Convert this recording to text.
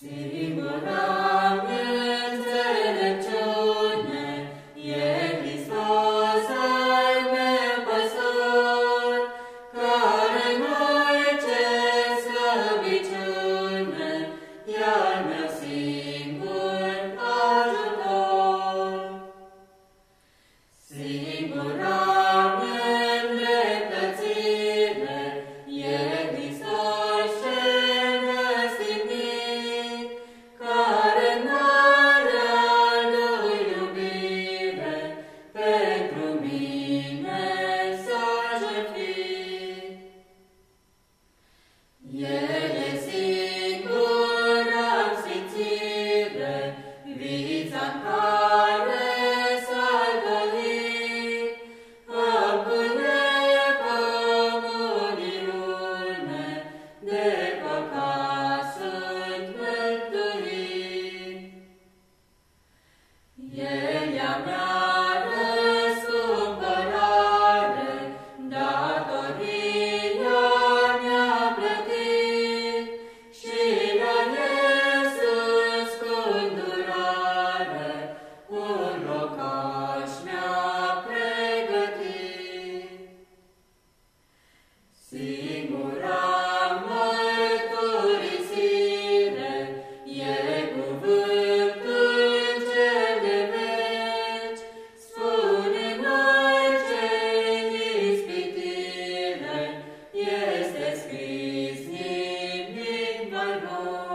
Say Yeah. Bible.